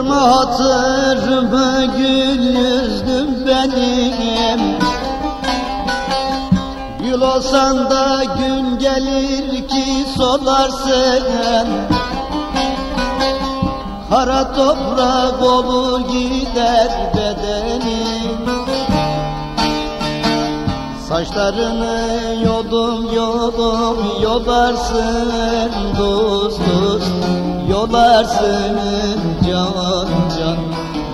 hatırımı gül yüzlüm benim Gül olsan da gün gelir ki solarsın. Kara toprak olur gider bedenim Saçlarını yolum yolum yolarsın dost dost. Yolarsın can can.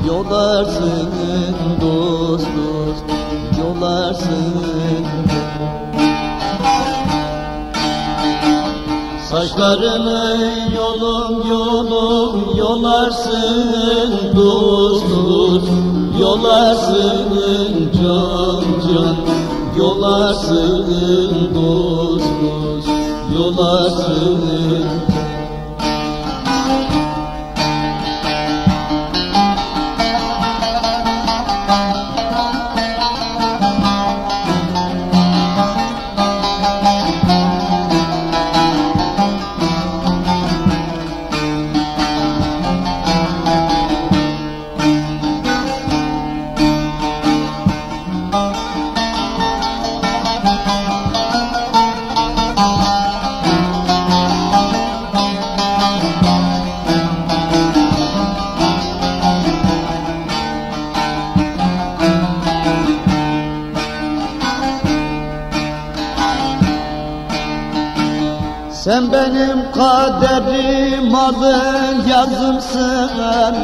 Yolarsın dost dost. Yolarsın Saçlarını yolum yolum yolarsın dost dost. Yolarsın can can Yolarsın dost dost Yolarsın Sen benim kaderim alın yazımsın.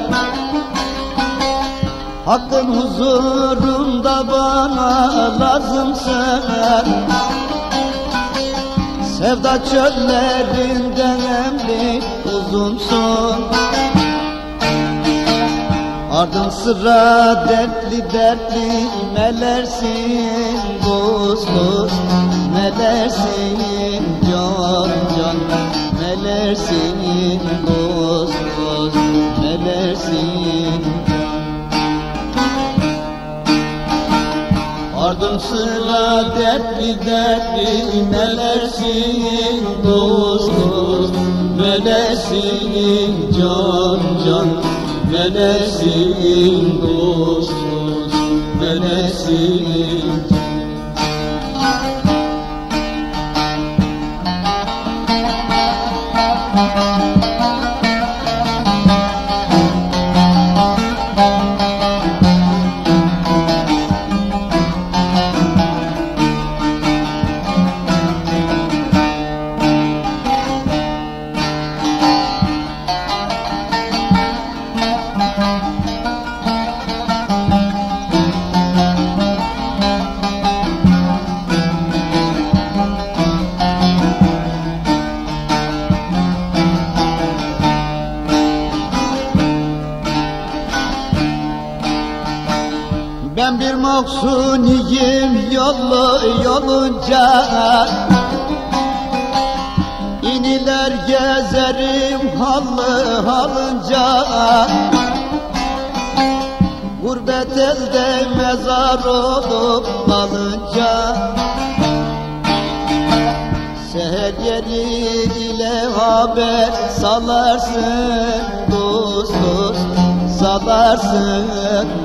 Hakkın huzurunda bana lazımsın. Sevda çöllerinden emri uzunsun. Ardın sıra dertli dertli melersin dost dost Melersin Ardın sıra dertli dertli melersin dost dost Melesin can can? Melesin dost dost Melesin Ben bir maksuniyim yolu yolunca. İniler gezerim halı halınca. Gurbet elde mezar olup kalınca. Seher ile haber salarsın dost dost Salarsın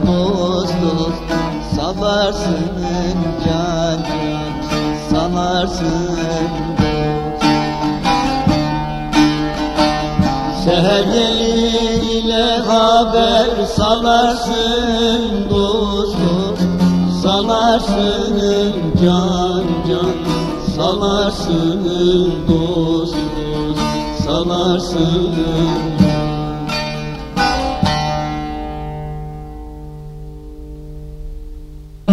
dost dost Salarsın can can Salarsın Seher ile haber salarsın dost dost Salarsın. Can can Salarsın dost dost Salarsın